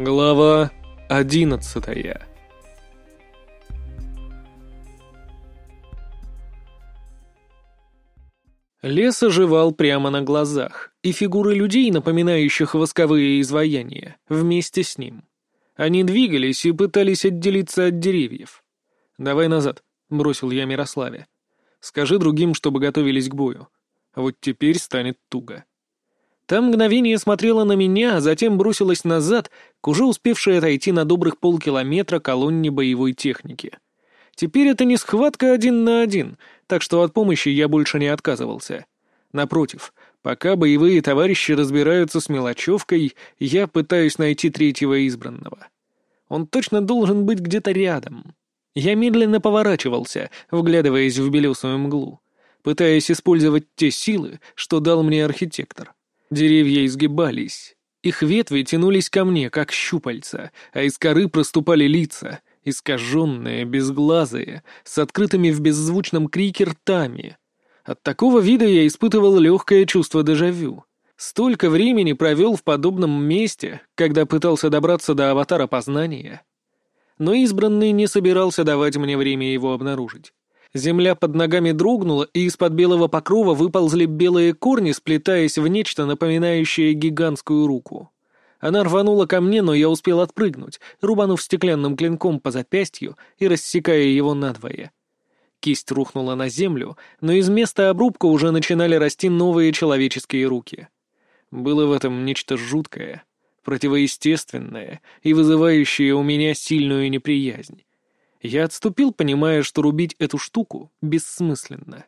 Глава одиннадцатая Лес оживал прямо на глазах, и фигуры людей, напоминающих восковые изваяния, вместе с ним. Они двигались и пытались отделиться от деревьев. «Давай назад», — бросил я Мирославе. «Скажи другим, чтобы готовились к бою. Вот теперь станет туго». Та мгновение смотрела на меня, а затем бросилась назад, к уже успевшей отойти на добрых полкилометра колонне боевой техники. Теперь это не схватка один на один, так что от помощи я больше не отказывался. Напротив, пока боевые товарищи разбираются с мелочевкой, я пытаюсь найти третьего избранного. Он точно должен быть где-то рядом. Я медленно поворачивался, вглядываясь в белесую мглу, пытаясь использовать те силы, что дал мне архитектор. Деревья изгибались. Их ветви тянулись ко мне, как щупальца, а из коры проступали лица, искаженные, безглазые, с открытыми в беззвучном крике ртами. От такого вида я испытывал легкое чувство дежавю. Столько времени провел в подобном месте, когда пытался добраться до аватара познания. Но избранный не собирался давать мне время его обнаружить. Земля под ногами дрогнула, и из-под белого покрова выползли белые корни, сплетаясь в нечто, напоминающее гигантскую руку. Она рванула ко мне, но я успел отпрыгнуть, рубанув стеклянным клинком по запястью и рассекая его надвое. Кисть рухнула на землю, но из места обрубка уже начинали расти новые человеческие руки. Было в этом нечто жуткое, противоестественное и вызывающее у меня сильную неприязнь. Я отступил, понимая, что рубить эту штуку бессмысленно.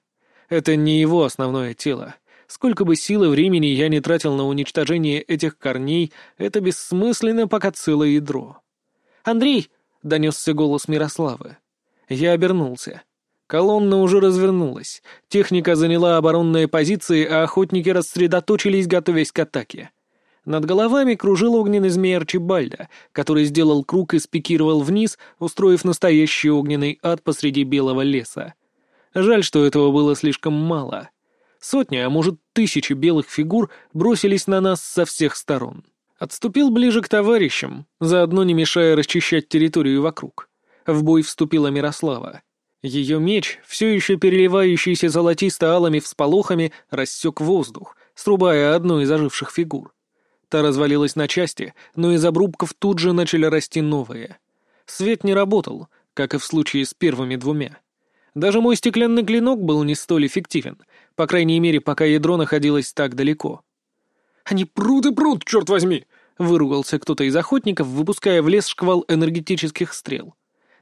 Это не его основное тело. Сколько бы сил и времени я не тратил на уничтожение этих корней, это бессмысленно, пока целое ядро. «Андрей!» — донесся голос Мирославы. Я обернулся. Колонна уже развернулась. Техника заняла оборонные позиции, а охотники рассредоточились, готовясь к атаке. Над головами кружил огненный змей Арчибальда, который сделал круг и спикировал вниз, устроив настоящий огненный ад посреди белого леса. Жаль, что этого было слишком мало. Сотни, а может тысячи белых фигур бросились на нас со всех сторон. Отступил ближе к товарищам, заодно не мешая расчищать территорию вокруг. В бой вступила Мирослава. Ее меч, все еще переливающийся золотисто-алыми всполохами, рассек воздух, срубая одну из оживших фигур. Та развалилась на части, но из обрубков тут же начали расти новые. Свет не работал, как и в случае с первыми двумя. Даже мой стеклянный клинок был не столь эффективен, по крайней мере, пока ядро находилось так далеко. «Они прут и прут, черт возьми!» — выругался кто-то из охотников, выпуская в лес шквал энергетических стрел.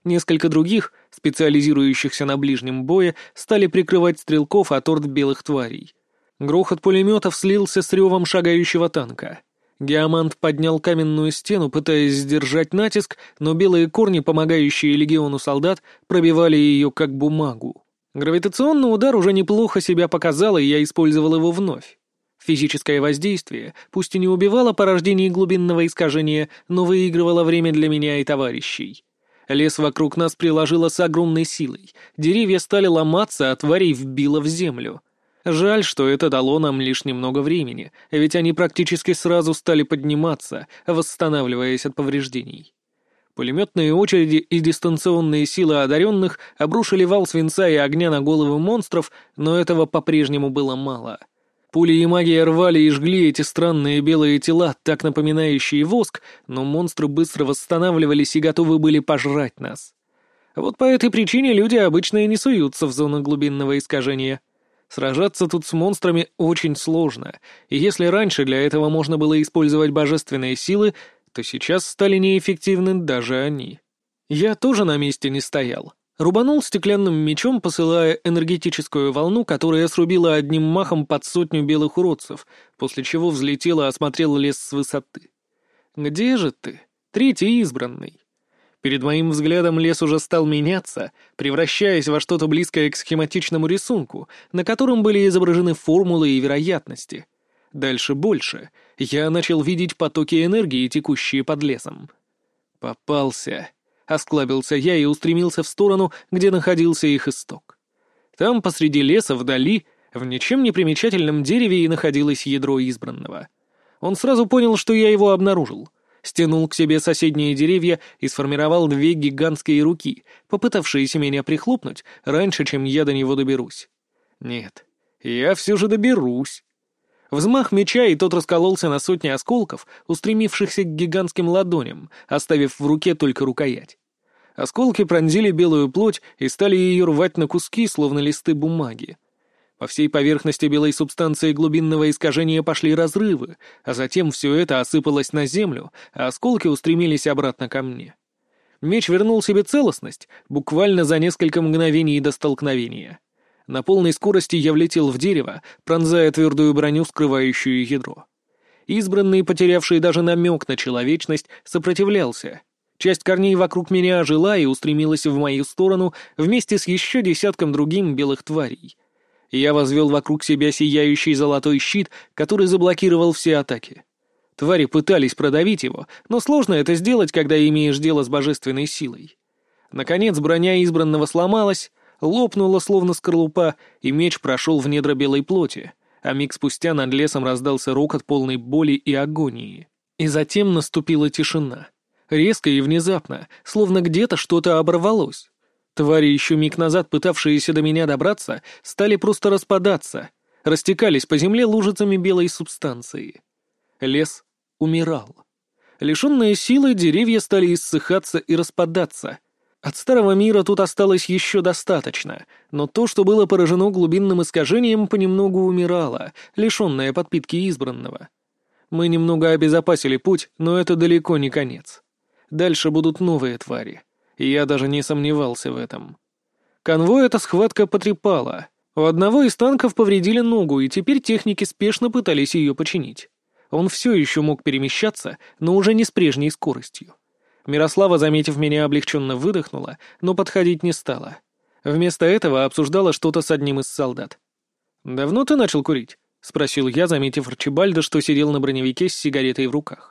Несколько других, специализирующихся на ближнем бое, стали прикрывать стрелков от орд белых тварей. Грохот пулеметов слился с ревом шагающего танка. Геомант поднял каменную стену, пытаясь сдержать натиск, но белые корни, помогающие легиону солдат, пробивали ее как бумагу. Гравитационный удар уже неплохо себя показал, и я использовал его вновь. Физическое воздействие, пусть и не убивало порождение глубинного искажения, но выигрывало время для меня и товарищей. Лес вокруг нас приложило с огромной силой. Деревья стали ломаться, а тварей вбило в землю. Жаль, что это дало нам лишь немного времени, ведь они практически сразу стали подниматься, восстанавливаясь от повреждений. Пулеметные очереди и дистанционные силы одаренных обрушили вал свинца и огня на головы монстров, но этого по-прежнему было мало. Пули и магия рвали и жгли эти странные белые тела, так напоминающие воск, но монстры быстро восстанавливались и готовы были пожрать нас. Вот по этой причине люди обычно и не суются в зону глубинного искажения. Сражаться тут с монстрами очень сложно, и если раньше для этого можно было использовать божественные силы, то сейчас стали неэффективны даже они. Я тоже на месте не стоял. Рубанул стеклянным мечом, посылая энергетическую волну, которая срубила одним махом под сотню белых уродцев, после чего взлетела осмотрела лес с высоты. «Где же ты, третий избранный?» Перед моим взглядом лес уже стал меняться, превращаясь во что-то близкое к схематичному рисунку, на котором были изображены формулы и вероятности. Дальше больше. Я начал видеть потоки энергии, текущие под лесом. «Попался», — осклабился я и устремился в сторону, где находился их исток. Там, посреди леса, вдали, в ничем не примечательном дереве и находилось ядро избранного. Он сразу понял, что я его обнаружил — стянул к себе соседние деревья и сформировал две гигантские руки, попытавшиеся меня прихлопнуть раньше, чем я до него доберусь. Нет, я все же доберусь. Взмах меча, и тот раскололся на сотни осколков, устремившихся к гигантским ладоням, оставив в руке только рукоять. Осколки пронзили белую плоть и стали ее рвать на куски, словно листы бумаги. По всей поверхности белой субстанции глубинного искажения пошли разрывы, а затем все это осыпалось на землю, а осколки устремились обратно ко мне. Меч вернул себе целостность буквально за несколько мгновений до столкновения. На полной скорости я влетел в дерево, пронзая твердую броню, скрывающую ядро. Избранный, потерявший даже намек на человечность, сопротивлялся. Часть корней вокруг меня ожила и устремилась в мою сторону вместе с еще десятком другим белых тварей. Я возвел вокруг себя сияющий золотой щит, который заблокировал все атаки. Твари пытались продавить его, но сложно это сделать, когда имеешь дело с божественной силой. Наконец броня избранного сломалась, лопнула словно скорлупа, и меч прошел в недра белой плоти, а миг спустя над лесом раздался рокот полной боли и агонии. И затем наступила тишина. Резко и внезапно, словно где-то что-то оборвалось. Твари, еще миг назад пытавшиеся до меня добраться, стали просто распадаться, растекались по земле лужицами белой субстанции. Лес умирал. Лишенные силы, деревья стали иссыхаться и распадаться — от старого мира тут осталось еще достаточно, но то, что было поражено глубинным искажением, понемногу умирало, лишенное подпитки избранного. Мы немного обезопасили путь, но это далеко не конец. Дальше будут новые твари, и я даже не сомневался в этом. Конвой эта схватка потрепала. У одного из танков повредили ногу, и теперь техники спешно пытались ее починить. Он все еще мог перемещаться, но уже не с прежней скоростью. Мирослава, заметив меня, облегченно выдохнула, но подходить не стала. Вместо этого обсуждала что-то с одним из солдат. «Давно ты начал курить?» — спросил я, заметив Арчибальда, что сидел на броневике с сигаретой в руках.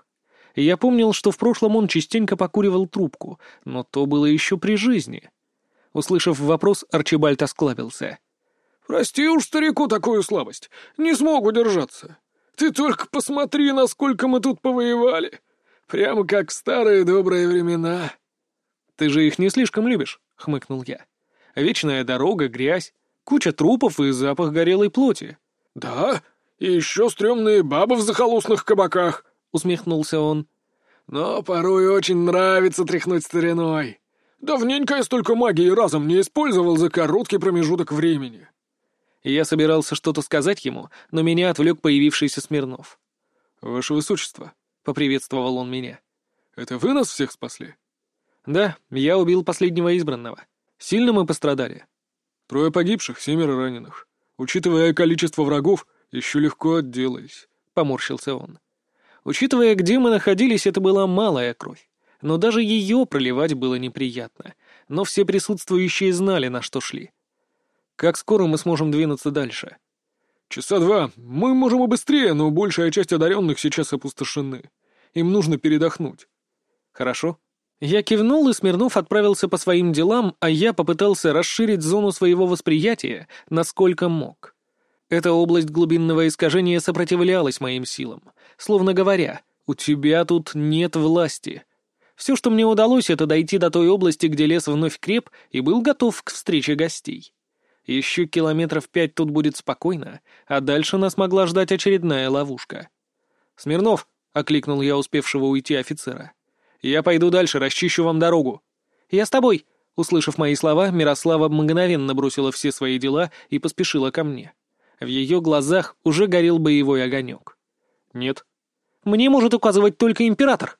Я помнил, что в прошлом он частенько покуривал трубку, но то было еще при жизни. Услышав вопрос, Арчибальд осклабился. «Прости уж старику такую слабость. Не смог удержаться. Ты только посмотри, насколько мы тут повоевали. Прямо как в старые добрые времена. Ты же их не слишком любишь, хмыкнул я. Вечная дорога, грязь, куча трупов и запах горелой плоти. Да, и еще стрёмные бабы в захолустных кабаках, усмехнулся он. Но порой очень нравится тряхнуть стариной. Давненько я столько магии разом не использовал за короткий промежуток времени. Я собирался что-то сказать ему, но меня отвлек появившийся Смирнов. «Ваше Высочество», — поприветствовал он меня. «Это вы нас всех спасли?» «Да, я убил последнего избранного. Сильно мы пострадали?» «Трое погибших, семеро раненых. Учитывая количество врагов, еще легко отделались», — поморщился он. Учитывая, где мы находились, это была малая кровь. Но даже ее проливать было неприятно. Но все присутствующие знали, на что шли. Как скоро мы сможем двинуться дальше?» «Часа два. Мы можем и быстрее, но большая часть одаренных сейчас опустошены. Им нужно передохнуть». «Хорошо». Я кивнул, и Смирнов отправился по своим делам, а я попытался расширить зону своего восприятия, насколько мог. Эта область глубинного искажения сопротивлялась моим силам, словно говоря, «У тебя тут нет власти». Все, что мне удалось, это дойти до той области, где лес вновь креп и был готов к встрече гостей. Еще километров пять тут будет спокойно, а дальше нас могла ждать очередная ловушка. «Смирнов!» — окликнул я успевшего уйти офицера. «Я пойду дальше, расчищу вам дорогу». «Я с тобой!» Услышав мои слова, Мирослава мгновенно бросила все свои дела и поспешила ко мне. В ее глазах уже горел боевой огонек. «Нет». «Мне может указывать только император».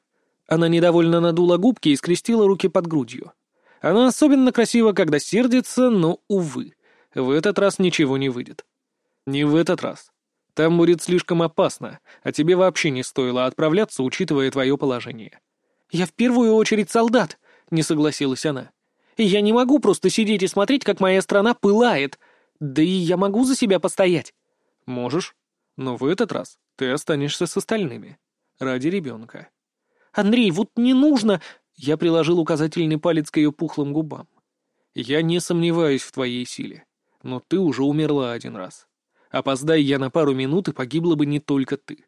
Она недовольно надула губки и скрестила руки под грудью. Она особенно красива, когда сердится, но, увы. В этот раз ничего не выйдет. Не в этот раз. Там будет слишком опасно, а тебе вообще не стоило отправляться, учитывая твое положение. «Я в первую очередь солдат», — не согласилась она. «И я не могу просто сидеть и смотреть, как моя страна пылает. Да и я могу за себя постоять». «Можешь, но в этот раз ты останешься с остальными. Ради ребенка». «Андрей, вот не нужно...» Я приложил указательный палец к ее пухлым губам. «Я не сомневаюсь в твоей силе но ты уже умерла один раз. Опоздай я на пару минут, и погибла бы не только ты.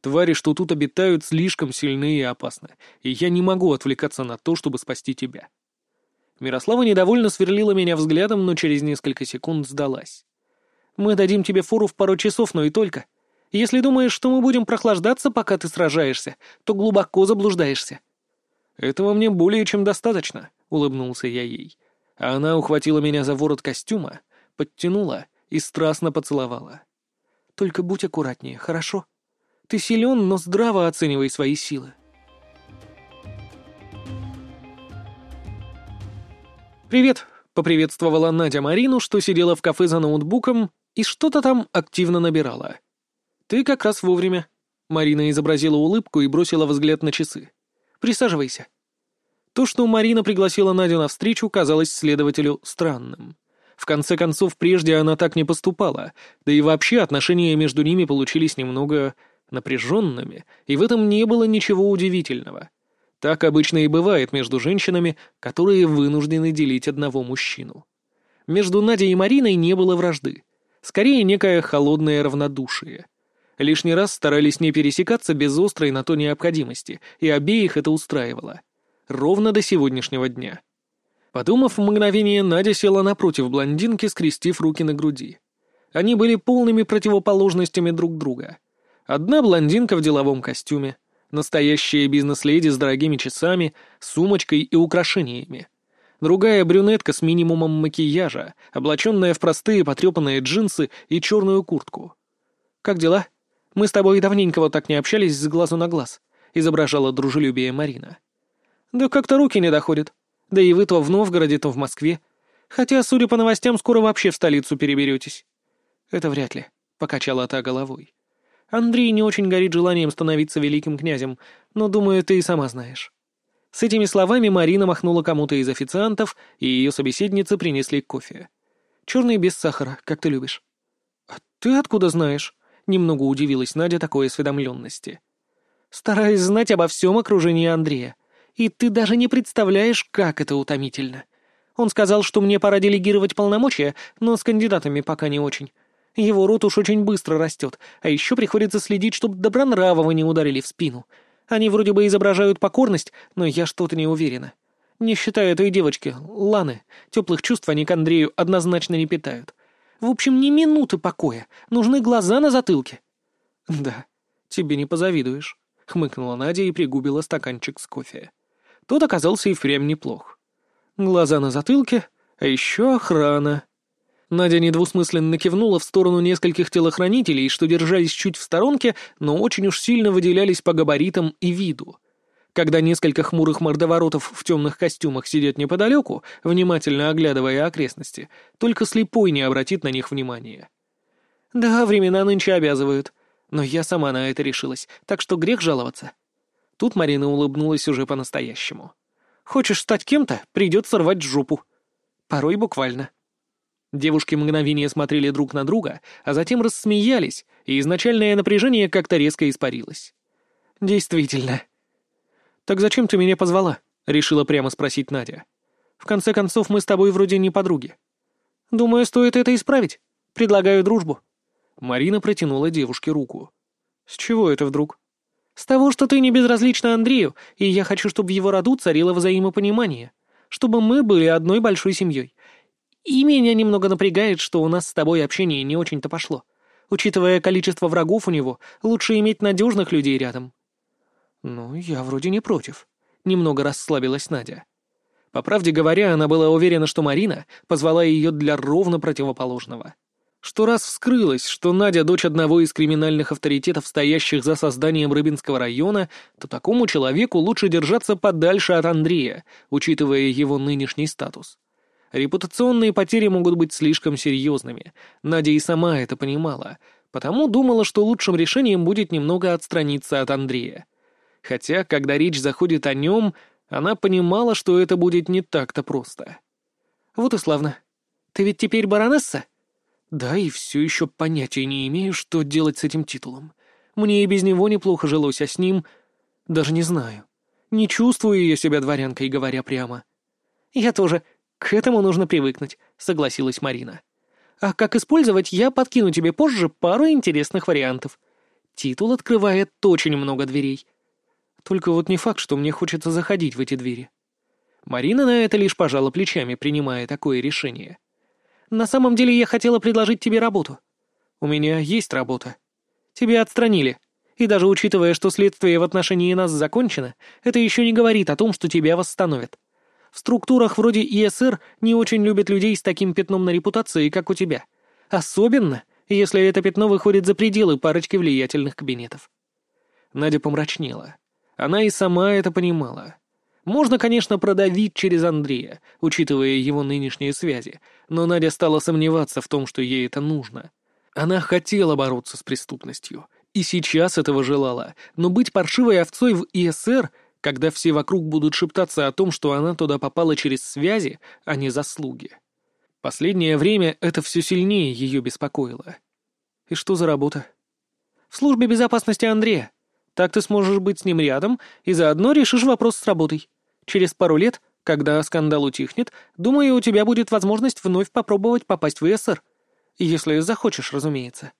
Твари, что тут обитают, слишком сильны и опасны, и я не могу отвлекаться на то, чтобы спасти тебя». Мирослава недовольно сверлила меня взглядом, но через несколько секунд сдалась. «Мы дадим тебе фору в пару часов, но и только. Если думаешь, что мы будем прохлаждаться, пока ты сражаешься, то глубоко заблуждаешься». «Этого мне более чем достаточно», — улыбнулся я ей. А она ухватила меня за ворот костюма, подтянула и страстно поцеловала. «Только будь аккуратнее, хорошо? Ты силен, но здраво оценивай свои силы». «Привет!» — поприветствовала Надя Марину, что сидела в кафе за ноутбуком и что-то там активно набирала. «Ты как раз вовремя». Марина изобразила улыбку и бросила взгляд на часы. «Присаживайся». То, что Марина пригласила Надю на встречу, казалось следователю странным. В конце концов, прежде она так не поступала, да и вообще отношения между ними получились немного напряженными, и в этом не было ничего удивительного. Так обычно и бывает между женщинами, которые вынуждены делить одного мужчину. Между Надей и Мариной не было вражды. Скорее, некое холодное равнодушие. Лишний раз старались не пересекаться без острой на то необходимости, и обеих это устраивало. Ровно до сегодняшнего дня. Подумав в мгновение, Надя села напротив блондинки, скрестив руки на груди. Они были полными противоположностями друг друга. Одна блондинка в деловом костюме, Настоящая бизнес-леди с дорогими часами, сумочкой и украшениями. Другая брюнетка с минимумом макияжа, облаченная в простые потрепанные джинсы и черную куртку. «Как дела? Мы с тобой давненько вот так не общались с глазу на глаз», — изображала дружелюбие Марина. «Да как-то руки не доходят. Да и вы то в Новгороде, то в Москве. Хотя, судя по новостям, скоро вообще в столицу переберетесь». «Это вряд ли», — покачала та головой. Андрей не очень горит желанием становиться великим князем, но, думаю, ты и сама знаешь». С этими словами Марина махнула кому-то из официантов, и ее собеседницы принесли кофе. «Черный без сахара, как ты любишь». «А ты откуда знаешь?» — немного удивилась Надя такой осведомленности. «Стараюсь знать обо всем окружении Андрея. И ты даже не представляешь, как это утомительно. Он сказал, что мне пора делегировать полномочия, но с кандидатами пока не очень. Его рот уж очень быстро растет, а еще приходится следить, чтобы Добронравова не ударили в спину. Они вроде бы изображают покорность, но я что-то не уверена. Не считая этой девочки, Ланы, теплых чувств они к Андрею однозначно не питают. В общем, ни минуты покоя, нужны глаза на затылке. «Да, тебе не позавидуешь», — хмыкнула Надя и пригубила стаканчик с кофе. Тот оказался и впрямь неплох. Глаза на затылке, а еще охрана. Надя недвусмысленно кивнула в сторону нескольких телохранителей, что держались чуть в сторонке, но очень уж сильно выделялись по габаритам и виду. Когда несколько хмурых мордоворотов в темных костюмах сидят неподалеку, внимательно оглядывая окрестности, только слепой не обратит на них внимания. Да, времена нынче обязывают. Но я сама на это решилась, так что грех жаловаться. Тут Марина улыбнулась уже по-настоящему. Хочешь стать кем-то, придется рвать жопу. Порой буквально. Девушки мгновение смотрели друг на друга, а затем рассмеялись, и изначальное напряжение как-то резко испарилось. «Действительно». «Так зачем ты меня позвала?» — решила прямо спросить Надя. «В конце концов, мы с тобой вроде не подруги». «Думаю, стоит это исправить. Предлагаю дружбу». Марина протянула девушке руку. «С чего это вдруг?» «С того, что ты не безразлична Андрею, и я хочу, чтобы в его роду царило взаимопонимание. Чтобы мы были одной большой семьей. И меня немного напрягает, что у нас с тобой общение не очень-то пошло. Учитывая количество врагов у него, лучше иметь надежных людей рядом». «Ну, я вроде не против», — немного расслабилась Надя. По правде говоря, она была уверена, что Марина позвала ее для ровно противоположного. Что раз вскрылось, что Надя — дочь одного из криминальных авторитетов, стоящих за созданием Рыбинского района, то такому человеку лучше держаться подальше от Андрея, учитывая его нынешний статус. Репутационные потери могут быть слишком серьезными. Надя и сама это понимала, потому думала, что лучшим решением будет немного отстраниться от Андрея. Хотя, когда речь заходит о нем, она понимала, что это будет не так-то просто. «Вот и славно. Ты ведь теперь баронесса?» «Да, и все еще понятия не имею, что делать с этим титулом. Мне и без него неплохо жилось, а с ним... Даже не знаю. Не чувствую я себя дворянкой, говоря прямо». «Я тоже», «К этому нужно привыкнуть», — согласилась Марина. «А как использовать, я подкину тебе позже пару интересных вариантов. Титул открывает очень много дверей. Только вот не факт, что мне хочется заходить в эти двери. Марина на это лишь пожала плечами, принимая такое решение. «На самом деле я хотела предложить тебе работу. У меня есть работа. Тебя отстранили. И даже учитывая, что следствие в отношении нас закончено, это еще не говорит о том, что тебя восстановят. В структурах вроде ИСР не очень любят людей с таким пятном на репутации, как у тебя. Особенно, если это пятно выходит за пределы парочки влиятельных кабинетов. Надя помрачнела. Она и сама это понимала. Можно, конечно, продавить через Андрея, учитывая его нынешние связи, но Надя стала сомневаться в том, что ей это нужно. Она хотела бороться с преступностью, и сейчас этого желала, но быть паршивой овцой в ИСР, когда все вокруг будут шептаться о том, что она туда попала через связи, а не заслуги. Последнее время это все сильнее ее беспокоило. И что за работа? В службе безопасности Андрея. Так ты сможешь быть с ним рядом и заодно решишь вопрос с работой. Через пару лет, когда скандал утихнет, думаю, у тебя будет возможность вновь попробовать попасть в ИСР. Если захочешь, разумеется.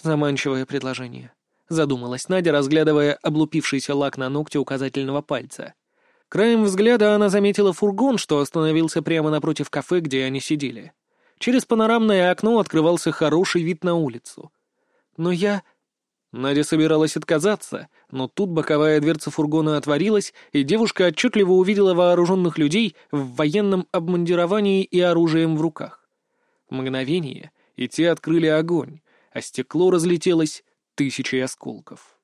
Заманчивое предложение. Задумалась Надя, разглядывая облупившийся лак на ногте указательного пальца. Краем взгляда она заметила фургон, что остановился прямо напротив кафе, где они сидели. Через панорамное окно открывался хороший вид на улицу. Но я... Надя собиралась отказаться, но тут боковая дверца фургона отворилась, и девушка отчетливо увидела вооруженных людей в военном обмундировании и оружием в руках. Мгновение, и те открыли огонь, а стекло разлетелось тысячей осколков.